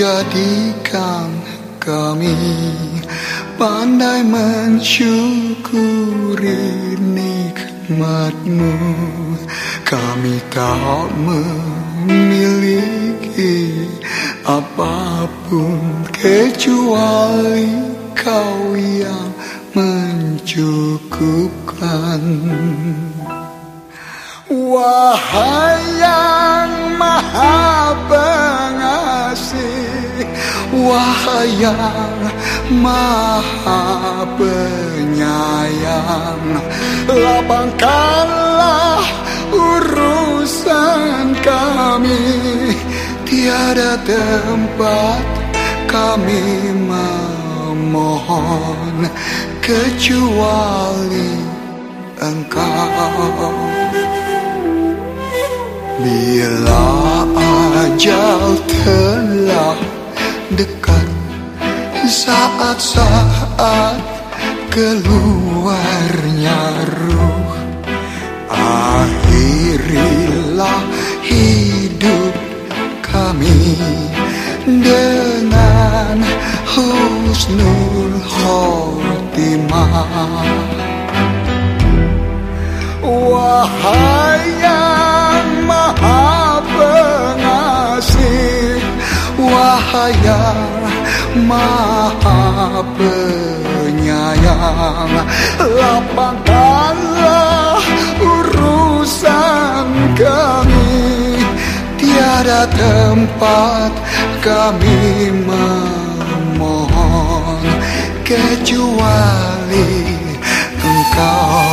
jadikan kami pandai mensyukuri nikmatmu. Kami tak memiliki apa pun kecuali kau yang mencukupkan. Wahai yang Wahai maha penyayang. Lapangkanlah urusan kami. Tiada tempat kami memohon Kecuali engkau. Bila ajal Saat-saat keluarnya ruh. Akhirilah hidup kami Dengan husnul khotimah. Wahai Wahai yang maha penyayang Lapangkanlah urusan kami. Tiada tempat kami memohon Kecuali engkau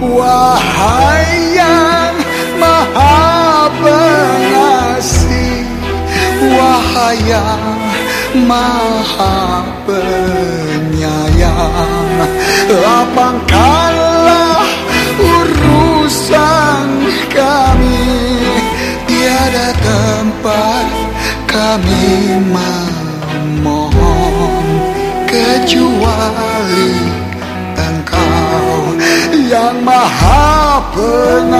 Wahai yang maha pengasih Wahai yang maha penyayang Lapangkanlah yang maha pengasih